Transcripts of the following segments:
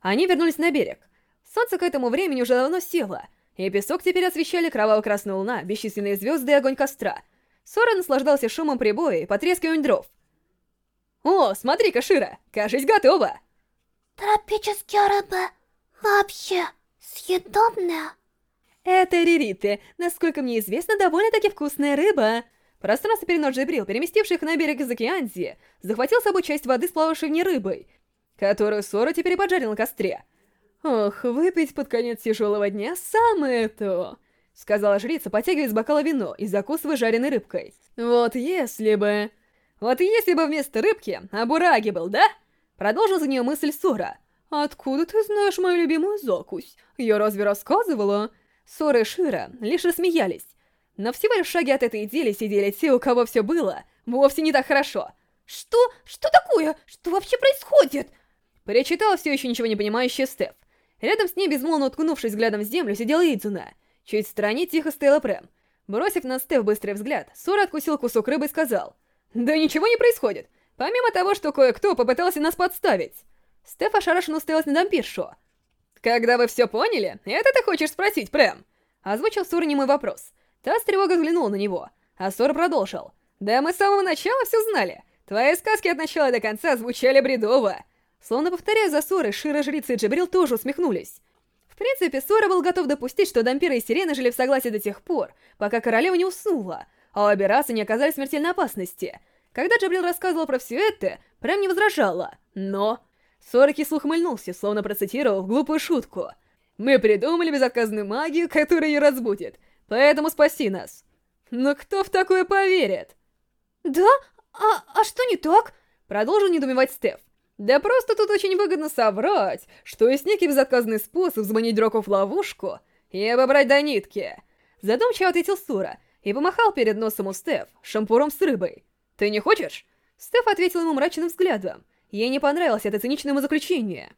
Они вернулись на берег. Солнце к этому времени уже давно село, и песок теперь освещали кроваво-красная луна, бесчисленные звезды и огонь костра. Сора наслаждался шумом прибоя и потрескиванием дров. «О, смотри-ка, Шира, кажись, готова!» Тропические рыбы вообще съедобные? Это ририты, насколько мне известно, довольно-таки вкусная рыба. Пространство перенос Джибрил, переместивший их на берег из Океанзии, захватил с собой часть воды, сплававшей в ней рыбой, которую Сора теперь поджарил на костре. «Ох, выпить под конец тяжелого дня самое то!» — сказала жрица, потягивая из бокала вино и закусывая жареной рыбкой. «Вот если бы...» «Вот если бы вместо рыбки абураги был, да?» Продолжил за нее мысль Сора. «Откуда ты знаешь мою любимую закусь? Я разве рассказывала?» Сора и Шира лишь рассмеялись. Но всего лишь шаги от этой идеи сидели те, у кого все было, вовсе не так хорошо. «Что? Что такое? Что вообще происходит?» Перечитала все еще ничего не понимающая Стеф. Рядом с ней, безмолвно уткнувшись взглядом в землю, сидела Идзуна. Чуть в стороне тихо стояла Прэм. Бросив на Стеф быстрый взгляд, Сора откусил кусок рыбы и сказал. «Да ничего не происходит, помимо того, что кое-кто попытался нас подставить». Стеф ошарашенно уставилась на дампиршу. «Когда вы все поняли, это ты хочешь спросить, Прэм?» Озвучил Сора немой вопрос. Та с тревогой взглянула на него, а Сора продолжил. «Да мы с самого начала все знали. Твои сказки от начала до конца звучали бредово. Словно повторяя за ссоры, Шира, Жрица и Джабрил тоже усмехнулись. В принципе, Сора был готов допустить, что Дампира и Сирена жили в согласии до тех пор, пока королева не уснула, а обе расы не оказались в смертельной опасности. Когда Джабрил рассказывал про все это, прям не возражала, но... Сора кисло ухмыльнулся, словно процитировал глупую шутку. «Мы придумали безотказную магию, которая ее разбудит, поэтому спаси нас». Но кто в такое поверит? «Да? А, а что не так?» Продолжил недоумевать Стеф. Да просто тут очень выгодно соврать, что есть некий безотказный способ заманить драков в ловушку и обобрать до нитки. Задумчиво ответил Сура и помахал перед носом у Стеф шампуром с рыбой. «Ты не хочешь?» Стеф ответил ему мрачным взглядом. Ей не понравилось это циничное заключение.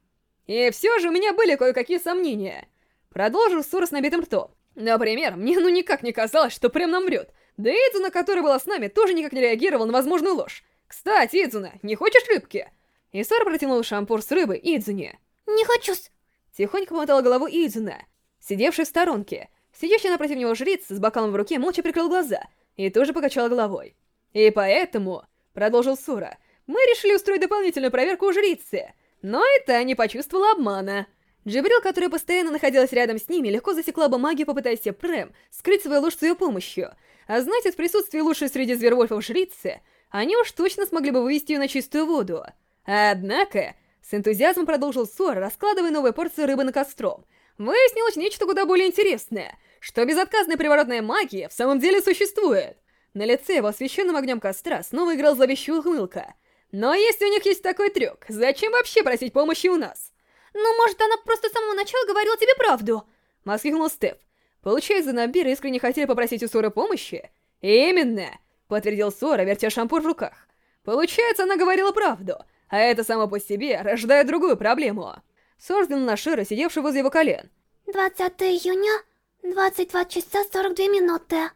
«И все же у меня были кое-какие сомнения». Продолжил Сура с набитым ртом. «Например, мне ну никак не казалось, что прям нам врет. Да и Идзуна, которая была с нами, тоже никак не реагировал на возможную ложь. Кстати, Идзуна, не хочешь рыбки?» Исора протянул шампур с рыбой Идзуне. «Не хочу-с!» Тихонько помотала голову Идзуна, сидевшая в сторонке. Сидящая напротив него жрица с бокалом в руке молча прикрыл глаза и тоже покачала головой. «И поэтому», — продолжил Сура, — «мы решили устроить дополнительную проверку у жрицы, но и та не почувствовала обмана». Джибрил, которая постоянно находилась рядом с ними, легко засекла бы магию, попытаясь Прэм скрыть свою ложь с ее помощью. А значит, в присутствии лучшей среди звервольфов жрицы, они уж точно смогли бы вывести ее на чистую воду. Однако, с энтузиазмом продолжил Сор, раскладывая новые порции рыбы на костром, выяснилось нечто куда более интересное, что безотказная приворотная магия в самом деле существует. На лице его освещенным огнем костра снова играл зловещая ухмылка. Но если у них есть такой трюк, зачем вообще просить помощи у нас? Ну, может, она просто с самого начала говорила тебе правду? Воскликнул Степ. Получается, Набир искренне хотели попросить у Сора помощи? Именно, подтвердил Сора, вертя шампур в руках. Получается, она говорила правду, а это само по себе рождает другую проблему. Сорден на Шира, сидевший возле его колен. 20 июня, 22 часа 42 минуты.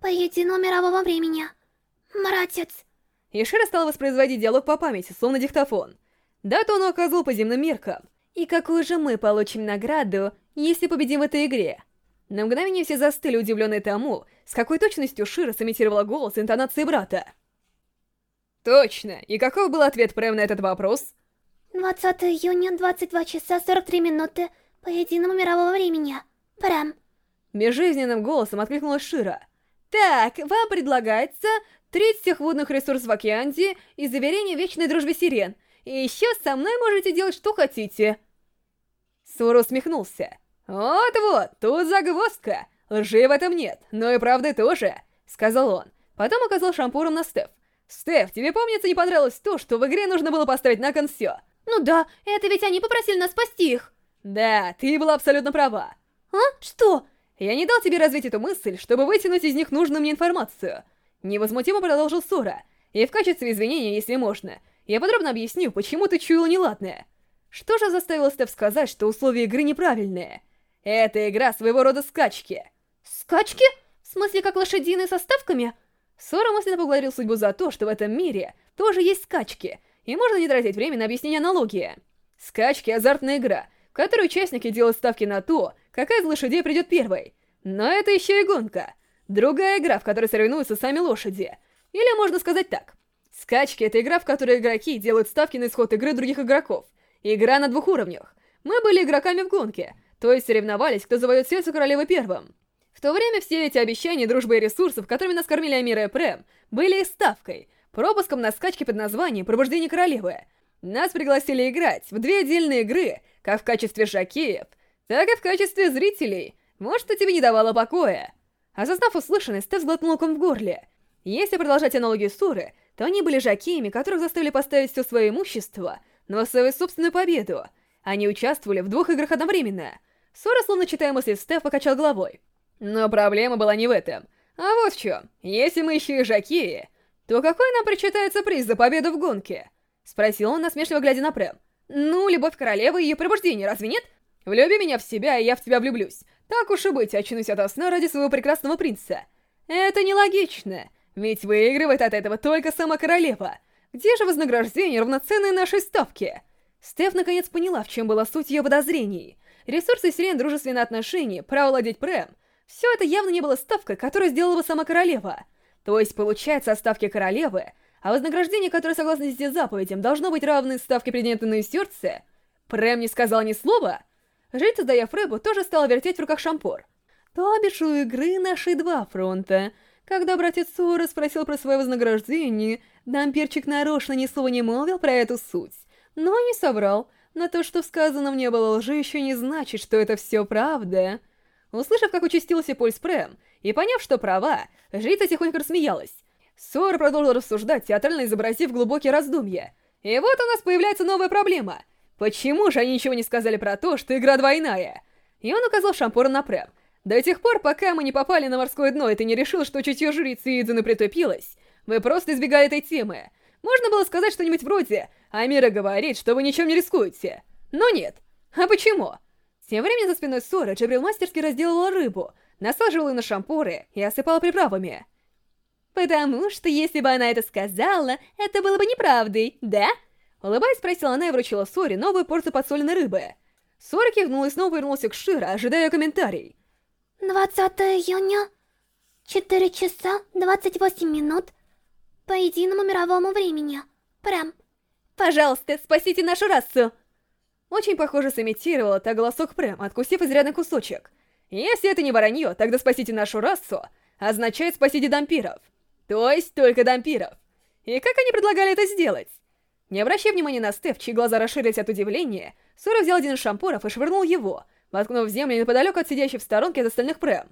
По единому мирового времени. Братец. И Шира стал воспроизводить диалог по памяти, словно диктофон. Дату он указал по земным меркам. И какую же мы получим награду, если победим в этой игре? На мгновение все застыли, удивленные тому, с какой точностью Шира сымитировала голос и интонации брата. Точно. И каков был ответ Прэм на этот вопрос? 20 июня, 22 часа 43 минуты по единому мирового времени. Прэм. Безжизненным голосом откликнулась Шира. Так, вам предлагается треть всех водных ресурсов в Океанде и заверение вечной дружбы сирен. И еще со мной можете делать что хотите. Сура усмехнулся. «Вот-вот, тут загвоздка. Лжи в этом нет, но и правды тоже», — сказал он. Потом указал шампуром на Стеф. Стеф, тебе помнится, не понравилось то, что в игре нужно было поставить на кон все? Ну да, это ведь они попросили нас спасти их. Да, ты была абсолютно права. А? Что? Я не дал тебе развить эту мысль, чтобы вытянуть из них нужную мне информацию. Невозмутимо продолжил Сора. И в качестве извинения, если можно, я подробно объясню, почему ты чуяла неладное. Что же заставило Стеф сказать, что условия игры неправильные? Это игра своего рода скачки. Скачки? В смысле, как лошадиные со ставками? Сора мысленно поблагодарил судьбу за то, что в этом мире тоже есть скачки, и можно не тратить время на объяснение аналогии. Скачки — азартная игра, в которой участники делают ставки на то, какая из лошадей придет первой. Но это еще и гонка. Другая игра, в которой соревнуются сами лошади. Или можно сказать так. Скачки — это игра, в которой игроки делают ставки на исход игры других игроков. Игра на двух уровнях. Мы были игроками в гонке, то есть соревновались, кто завоет сердце королевы первым. В то время все эти обещания, дружбы и ресурсов, которыми нас кормили Амира и Прэм, были ставкой, пропуском на скачки под названием «Пробуждение королевы». Нас пригласили играть в две отдельные игры, как в качестве шакеев, так и в качестве зрителей. Может, это тебе не давало покоя. Осознав услышанное, Стеф сглотнул ком в горле. Если продолжать аналогию Суры, то они были жакеями, которых заставили поставить все свое имущество на свою собственную победу. Они участвовали в двух играх одновременно. Сура, словно читая мысли Стеф, покачал головой. Но проблема была не в этом. А вот в чем. Если мы еще и жакеи, то какой нам причитается приз за победу в гонке? Спросил он, насмешливо глядя на Прэм. Ну, любовь королевы и ее пробуждение, разве нет? Влюби меня в себя, и я в тебя влюблюсь. Так уж и быть, очнусь ото сна ради своего прекрасного принца. Это нелогично, ведь выигрывает от этого только сама королева. Где же вознаграждение, равноценное нашей ставке? Стеф наконец поняла, в чем была суть ее подозрений. Ресурсы Сирен, дружественные отношения, право владеть Прэм все это явно не было ставкой, которую сделала бы сама королева. То есть, получается, ставки королевы, а вознаграждение, которое, согласно десяти заповедям, должно быть равной ставке предмета на сердце, Прэм не сказал ни слова. Жрица, сдаяв рыбу, тоже стала вертеть в руках шампур. То бишь у игры наши два фронта. Когда братец Сора спросил про свое вознаграждение, дамперчик нарочно ни слова не молвил про эту суть. Но не соврал. На то, что в сказанном не было лжи, еще не значит, что это все правда. Услышав, как участился пульс Прэм, и поняв, что права, жрица тихонько рассмеялась. Сора продолжил рассуждать, театрально изобразив глубокие раздумья. И вот у нас появляется новая проблема. Почему же они ничего не сказали про то, что игра двойная? И он указал шампуром на Прэм. До тех пор, пока мы не попали на морское дно, и ты не решил, что чутье жрицы Идзуны притупилось, вы просто избегали этой темы. Можно было сказать что-нибудь вроде «Амира говорит, что вы ничем не рискуете». Но нет. А почему? Тем временем за спиной Сора Джабрил мастерски разделала рыбу, насаживала на шампуры и осыпала приправами. «Потому что если бы она это сказала, это было бы неправдой, да?» Улыбаясь, спросила она и вручила Соре новую порцию подсоленной рыбы. Сора кивнула и снова вернулся к Шира, ожидая комментарий. 20 июня, 4 часа 28 минут, по единому мировому времени. Прям. «Пожалуйста, спасите нашу расу!» Очень похоже сымитировала та голосок Прэм, откусив изрядный кусочек. Если это не воронье, тогда спасите нашу расу означает спасите дампиров. То есть только дампиров. И как они предлагали это сделать? Не обращая внимания на Стеф, чьи глаза расширились от удивления, Сура взял один из шампуров и швырнул его, воткнув в землю неподалеку от сидящей в сторонке от остальных Прэм.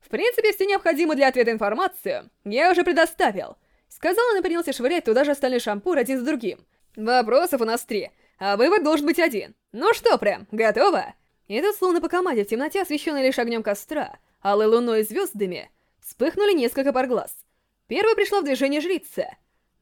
В принципе, все необходимую для ответа информацию я уже предоставил. Сказал он и принялся швырять туда же остальные шампуры один за другим. Вопросов у нас три, а вывод должен быть один. Ну что, прям, готово? И тут, словно по команде, в темноте, освещенной лишь огнем костра, алой луной и звездами, вспыхнули несколько пар глаз. Первой пришла в движение жрица.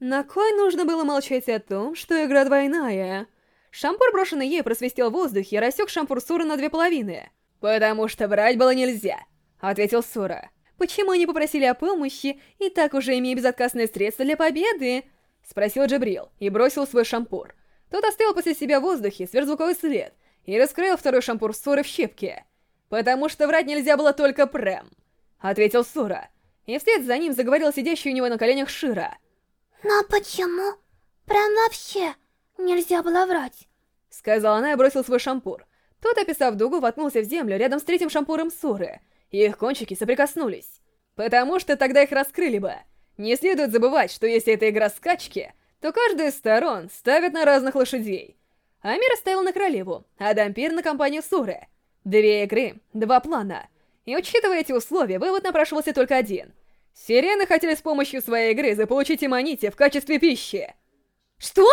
На кой нужно было молчать о том, что игра двойная? Шампур, брошенный ей, просвистел в воздухе и рассек шампур Сура на две половины. «Потому что брать было нельзя», — ответил Сура. «Почему они попросили о помощи, и так уже имея безотказное средство для победы?» — спросил Джабрил и бросил свой шампур. Тот оставил после себя в воздухе сверхзвуковой свет и раскрыл второй шампур Соры в щепке. «Потому что врать нельзя было только Прэм», — ответил Сора. И вслед за ним заговорил сидящий у него на коленях Шира. «Но почему? Прям вообще нельзя было врать?» Сказала она и бросил свой шампур. Тот, описав дугу, воткнулся в землю рядом с третьим шампуром Соры, и их кончики соприкоснулись. Потому что тогда их раскрыли бы. Не следует забывать, что если это игра скачки, то каждая из сторон ставит на разных лошадей. Амир ставил на королеву, а Дампир на компанию Суры. Две игры, два плана. И учитывая эти условия, вывод напрашивался только один. Сирены хотели с помощью своей игры заполучить Иманити в качестве пищи. Что?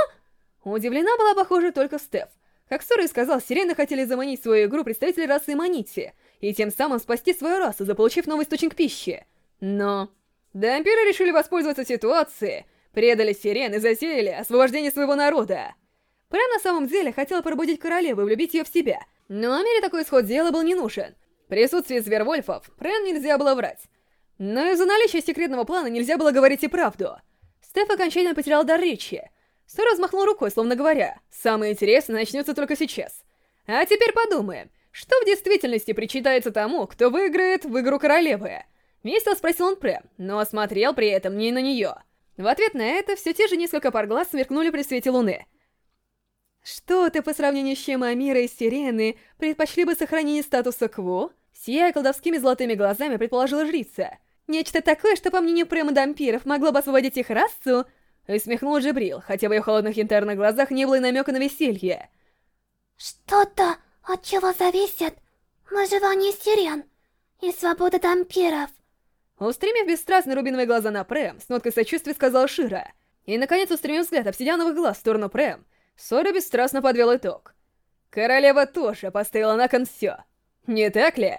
Удивлена была, похоже, только Стеф. Как Сура и сказал, сирены хотели заманить в свою игру представителей расы Иманити, и тем самым спасти свою расу, заполучив новый источник пищи. Но... Дампиры решили воспользоваться ситуацией, Предали сирен и засеяли освобождение своего народа. Прям на самом деле хотел пробудить королеву и влюбить ее в себя. Но Амире такой исход дела был не нужен. В присутствии звервольфов Прям нельзя было врать. Но из-за наличия секретного плана нельзя было говорить и правду. Стеф окончательно потерял дар речи. Сора взмахнул рукой, словно говоря, «Самое интересное начнется только сейчас». А теперь подумаем, что в действительности причитается тому, кто выиграет в игру королевы? Весело спросил он Прэм, но смотрел при этом не на нее. В ответ на это все те же несколько пар глаз сверкнули при свете луны. Что ты по сравнению с чем Амира и Сирены предпочли бы сохранение статуса Кво? Сияя колдовскими золотыми глазами, предположила жрица. Нечто такое, что, по мнению Прэма Дампиров, могло бы освободить их расу? И смехнул Джибрил, хотя в ее холодных янтарных глазах не было и намека на веселье. Что-то, от чего зависит выживание сирен и свобода дампиров. Устремив бесстрастные рубиновые глаза на Прэм, с ноткой сочувствия сказал Шира. И, наконец, устремив взгляд обсидиановых глаз в сторону Прэм, Сора бесстрастно подвел итог. Королева тоже поставила на кон все. Не так ли?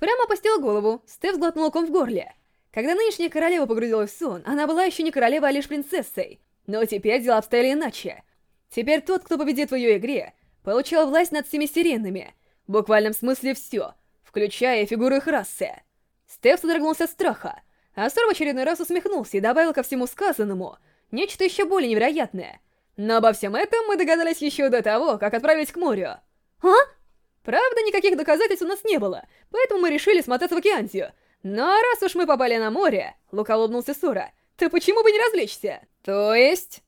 Прэм опустил голову, Стеф сглотнул ком в горле. Когда нынешняя королева погрузилась в сон, она была еще не королевой, а лишь принцессой. Но теперь дела обстояли иначе. Теперь тот, кто победит в ее игре, получил власть над всеми сиренами. В буквальном смысле все, включая фигуру их расы. Стеф содрогнулся от страха, а Сор в очередной раз усмехнулся и добавил ко всему сказанному нечто еще более невероятное. Но обо всем этом мы догадались еще до того, как отправились к морю. А? Правда, никаких доказательств у нас не было, поэтому мы решили смотаться в Океантию. Но раз уж мы попали на море, Лука улыбнулся Сора, то почему бы не развлечься? То есть...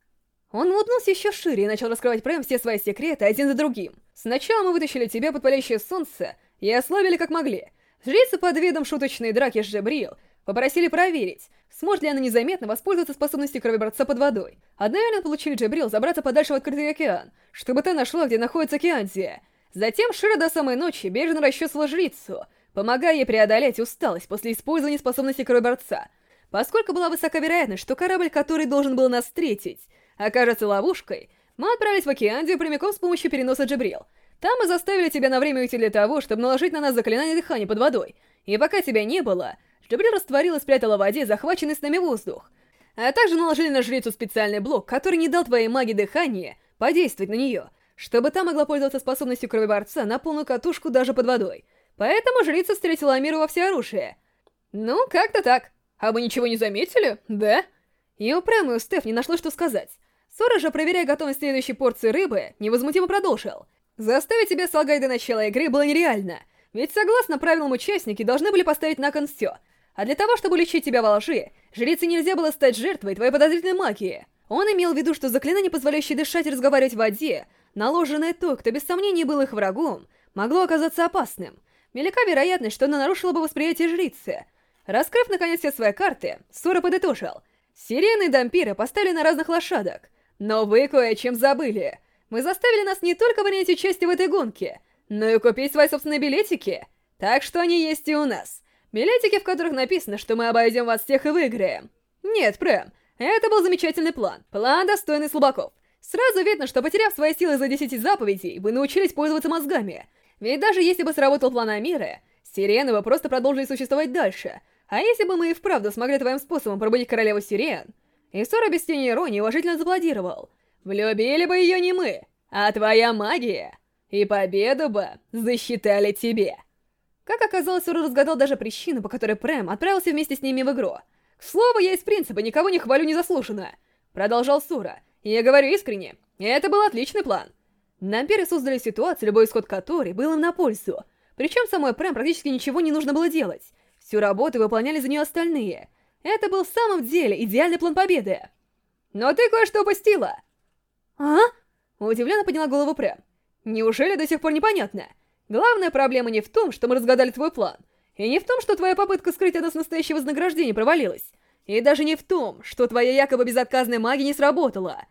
Он улыбнулся еще шире и начал раскрывать Прэм все свои секреты один за другим. Сначала мы вытащили тебя под палящее солнце и ослабили как могли, Жрицы под видом шуточной драки с Жебрил попросили проверить, сможет ли она незаметно воспользоваться способностью кровеборца под водой. Одновременно получили Джебрил забраться подальше в открытый океан, чтобы та нашла, где находится Киантия. Затем Шира до самой ночи бережно расчесывала жрицу, помогая ей преодолеть усталость после использования способности кровеборца. Поскольку была высока вероятность, что корабль, который должен был нас встретить, окажется ловушкой, мы отправились в Океандию прямиком с помощью переноса Джебрил — там мы заставили тебя на время уйти для того, чтобы наложить на нас заклинание дыхания под водой. И пока тебя не было, Джабрил растворил и спрятала в воде захваченный с нами воздух. А также наложили на жрицу специальный блок, который не дал твоей магии дыхания подействовать на нее, чтобы та могла пользоваться способностью кровеборца на полную катушку даже под водой. Поэтому жрица встретила Амиру во всеоружие. Ну, как-то так. А вы ничего не заметили, да? И у Прэм и у Стеф не нашло что сказать. Сора же, проверяя готовность следующей порции рыбы, невозмутимо продолжил. Заставить тебя солгать до начала игры было нереально, ведь согласно правилам участники должны были поставить на кон все. А для того, чтобы лечить тебя во лжи, жрице нельзя было стать жертвой твоей подозрительной магии. Он имел в виду, что заклинание, позволяющее дышать и разговаривать в воде, наложенное той, кто без сомнений был их врагом, могло оказаться опасным. Велика вероятность, что оно нарушило бы восприятие жрицы. Раскрыв наконец все свои карты, Сора подытожил. Сирены и дампиры поставили на разных лошадок. Но вы кое о чем забыли. Вы заставили нас не только принять участие в этой гонке, но и купить свои собственные билетики. Так что они есть и у нас. Билетики, в которых написано, что мы обойдем вас всех и выиграем. Нет, Прэм, это был замечательный план. План, достойный слабаков. Сразу видно, что потеряв свои силы за 10 заповедей, вы научились пользоваться мозгами. Ведь даже если бы сработал план Амира, сирены бы просто продолжили существовать дальше. А если бы мы и вправду смогли твоим способом пробудить королеву сирен... Исора без тени иронии уважительно зааплодировал. Влюбили бы ее не мы, а твоя магия. И победу бы засчитали тебе. Как оказалось, Уру разгадал даже причину, по которой Прэм отправился вместе с ними в игру. К слову, я из принципа никого не хвалю незаслуженно. Продолжал Сура. Я говорю искренне, это был отличный план. Намперы создали ситуацию, любой исход которой был им на пользу. Причем самой Прэм практически ничего не нужно было делать. Всю работу выполняли за нее остальные. Это был в самом деле идеальный план победы. Но ты кое-что упустила. «А?» Удивленно подняла голову Прям. «Неужели до сих пор непонятно? Главная проблема не в том, что мы разгадали твой план, и не в том, что твоя попытка скрыть от нас настоящее вознаграждение провалилась, и даже не в том, что твоя якобы безотказная магия не сработала».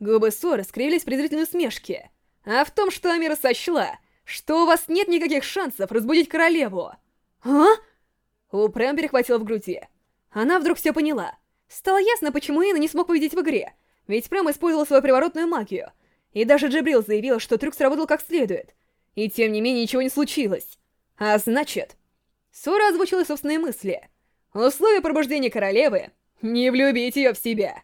Губы Соры скривились в презрительной усмешке. «А в том, что Амира сочла, что у вас нет никаких шансов разбудить королеву». «А?» У Прэм перехватила в груди. Она вдруг все поняла. Стало ясно, почему Ина не смог победить в игре. Ведь Прэм использовал свою приворотную магию. И даже Джибрил заявил, что трюк сработал как следует. И тем не менее ничего не случилось. А значит... Сора озвучила собственные мысли. Условие пробуждения королевы — не влюбить ее в себя.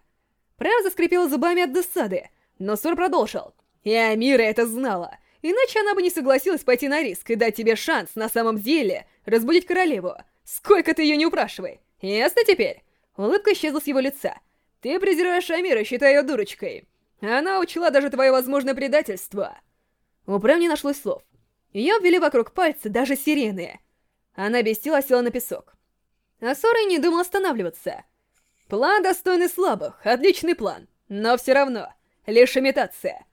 Прэм заскрипела зубами от досады, но Сор продолжил. И Амира это знала. Иначе она бы не согласилась пойти на риск и дать тебе шанс на самом деле разбудить королеву. Сколько ты ее не упрашивай. Ясно теперь? Улыбка исчезла с его лица. Ты презираешь Амира, считая ее дурочкой. Она учла даже твое возможное предательство. У Прэм не нашлось слов. Ее обвели вокруг пальца даже сирены. Она без сил села на песок. А Сора не думал останавливаться. План достойный слабых, отличный план. Но все равно, лишь имитация.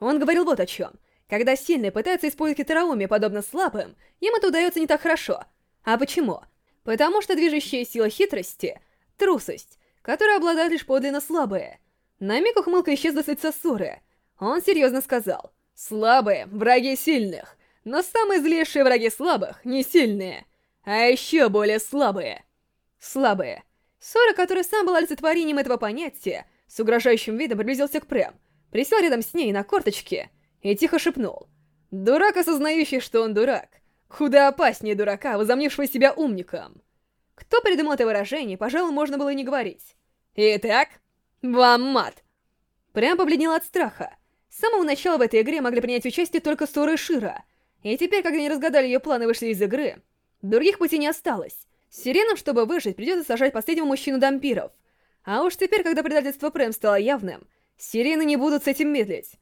Он говорил вот о чем. Когда сильные пытаются использовать хитроумие подобно слабым, им это удается не так хорошо. А почему? Потому что движущая сила хитрости — трусость, которой обладают лишь подлинно слабые. На миг ухмылка исчезла с лица Суры. Он серьезно сказал, «Слабые — враги сильных, но самые злейшие враги слабых — не сильные, а еще более слабые». Слабые. Сора, который сам был олицетворением этого понятия, с угрожающим видом приблизился к Прэм, присел рядом с ней на корточке и тихо шепнул. «Дурак, осознающий, что он дурак. Куда опаснее дурака, возомнившего себя умником». Кто придумал это выражение, пожалуй, можно было и не говорить. «Итак, вам мат!» Прям побледнел от страха. С самого начала в этой игре могли принять участие только Сора и Шира. И теперь, когда они разгадали ее планы и вышли из игры, других путей не осталось. Сиренам, чтобы выжить, придется сажать последнего мужчину дампиров. А уж теперь, когда предательство Прэм стало явным, сирены не будут с этим медлить.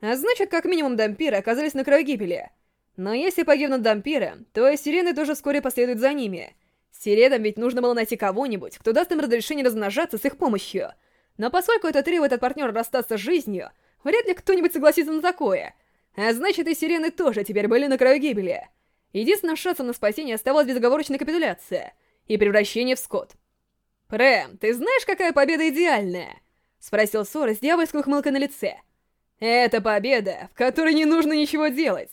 А значит, как минимум дампиры оказались на краю гибели. Но если погибнут дампиры, то и сирены тоже вскоре последуют за ними. Сиренам ведь нужно было найти кого-нибудь, кто даст им разрешение размножаться с их помощью. Но поскольку это требует от партнера расстаться с жизнью, вряд ли кто-нибудь согласится на такое. А значит, и сирены тоже теперь были на краю гибели. Единственным шансом на спасение оставалась безоговорочная капитуляция и превращение в скот. «Прэм, ты знаешь, какая победа идеальная?» — спросил Сора с дьявольской ухмылкой на лице. «Это победа, в которой не нужно ничего делать.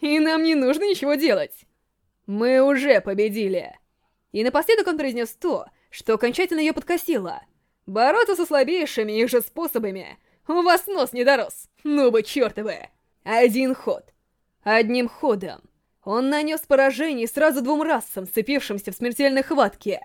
И нам не нужно ничего делать. Мы уже победили». И напоследок он произнес то, что окончательно ее подкосило. «Бороться со слабейшими их же способами. У вас нос не дорос, ну бы чертовы. Один ход. Одним ходом. Он нанес поражение сразу двум расам, сцепившимся в смертельной хватке.